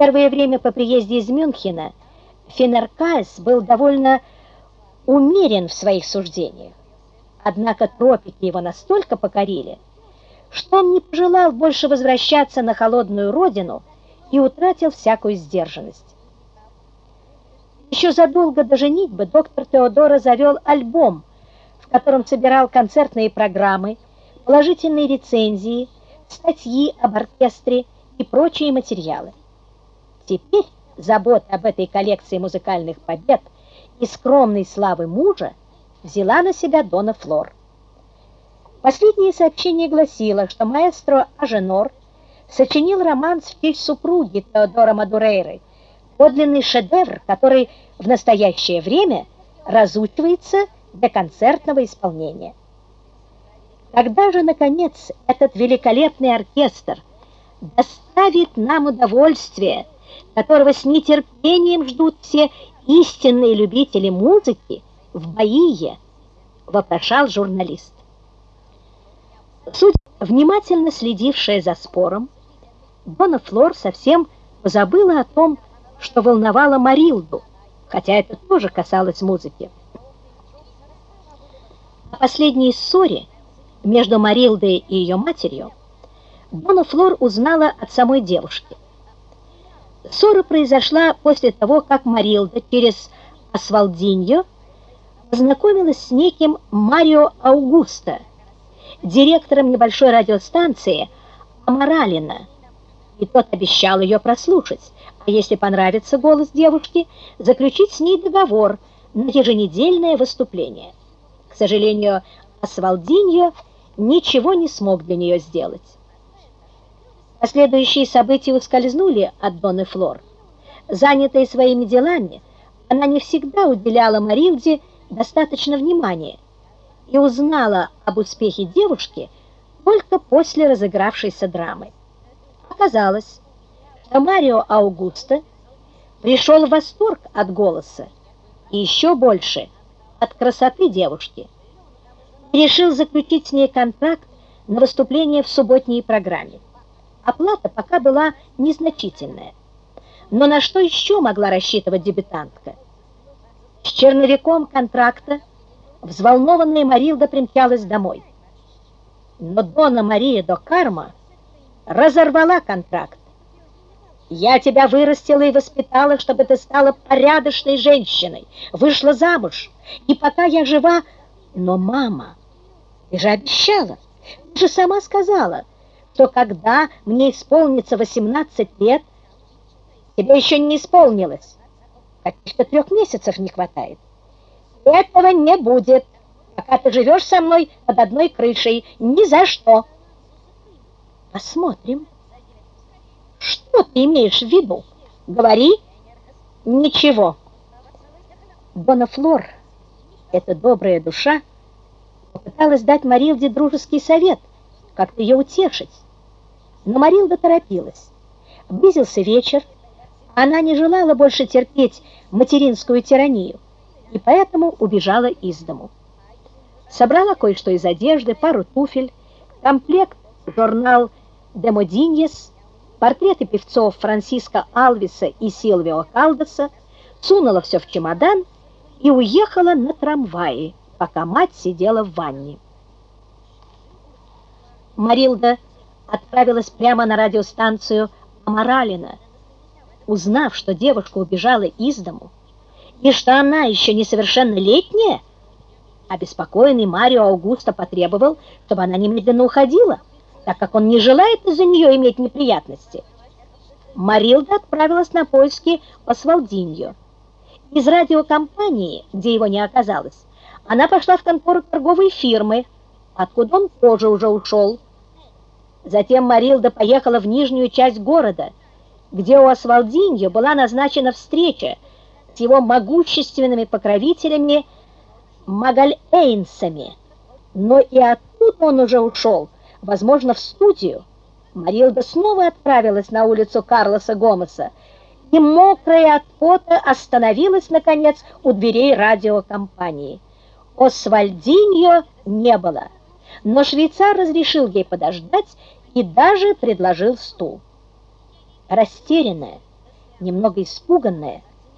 первое время по приезде из Мюнхена Финеркайс был довольно умерен в своих суждениях. Однако тропики его настолько покорили, что он не пожелал больше возвращаться на холодную родину и утратил всякую сдержанность. Еще задолго до женитьбы доктор Теодоро завел альбом, в котором собирал концертные программы, положительные рецензии, статьи об оркестре и прочие материалы. Теперь забота об этой коллекции музыкальных побед и скромной славы мужа взяла на себя Дона Флор. Последнее сообщение гласило, что маэстро Аженор сочинил романс в честь супруги Теодора Мадурейры, подлинный шедевр, который в настоящее время разучивается для концертного исполнения. Когда же, наконец, этот великолепный оркестр доставит нам удовольствие, которого с нетерпением ждут все истинные любители музыки в Баие, вопрошал журналист. Суть, внимательно следившая за спором, Дона Флор совсем позабыла о том, что волновало Марилду, хотя это тоже касалось музыки. О последней ссоре между Марилдой и ее матерью Дона Флор узнала от самой девушки. Ссора произошла после того, как Марилда через Асвалдиньо познакомилась с неким Марио Аугусто, директором небольшой радиостанции Амаралина, и тот обещал ее прослушать, а если понравится голос девушки, заключить с ней договор на еженедельное выступление. К сожалению, Асвалдиньо ничего не смог для нее сделать. Последующие события ускользнули от Донны Флор. Занятая своими делами, она не всегда уделяла Марилде достаточно внимания и узнала об успехе девушки только после разыгравшейся драмы. Оказалось, что Марио Аугусто пришел в восторг от голоса и еще больше от красоты девушки и решил заключить с ней контракт на выступление в субботней программе. Оплата пока была незначительная. Но на что еще могла рассчитывать дебютантка? С черновиком контракта взволнованная Марилда примчалась домой. Но Дона Мария до Карма разорвала контракт. Я тебя вырастила и воспитала, чтобы ты стала порядочной женщиной, вышла замуж. И пока я жива... Но, мама, ты же обещала, ты же сама сказала, что когда мне исполнится 18 лет, тебе еще не исполнилось. Каких-то трех месяцев не хватает. Этого не будет, пока ты живешь со мной под одной крышей. Ни за что. Посмотрим. Что ты имеешь в виду? Говори. Ничего. Бонафлор, эта добрая душа, попыталась дать Марилде дружеский совет, как-то ее утешить. Но Марилда торопилась. Близился вечер, она не желала больше терпеть материнскую тиранию, и поэтому убежала из дому. Собрала кое-что из одежды, пару туфель, комплект, журнал «Демодиньес», портреты певцов Франсиско Алвиса и Силвио Калдеса, сунула все в чемодан и уехала на трамвае, пока мать сидела в ванне. Марилда отправилась прямо на радиостанцию Амаралина. Узнав, что девушка убежала из дому и что она еще несовершеннолетняя, обеспокоенный Марио Аугусто потребовал, чтобы она немедленно уходила, так как он не желает из-за нее иметь неприятности. Марилда отправилась на поиски Освалдиньо. Из радиокомпании, где его не оказалось, она пошла в контору торговой фирмы, откуда он тоже уже ушел. Затем Марилда поехала в нижнюю часть города, где у Освалдиньо была назначена встреча с его могущественными покровителями Магальэйнсами. Но и оттуда он уже ушел, возможно, в студию. Марилда снова отправилась на улицу Карлоса Гомеса и, мокрая от пота, остановилась, наконец, у дверей радиокомпании. Освальдиньо не было но швейцар разрешил ей подождать и даже предложил стул. Растерянная, немного испуганная,